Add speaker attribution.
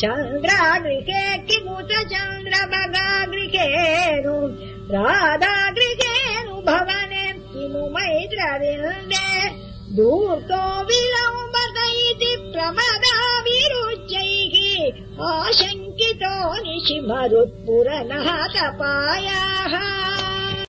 Speaker 1: चन्द्रागृहे किमुत किमु चन्द्रमदागृहेऽनु राधागृहेऽनुभवने किमु मैत्रविन्दे दूर्तो विलम्बत इति प्रमदा विरुचैः आशङ्कितो निशि मरुत्पुरनः तपायाः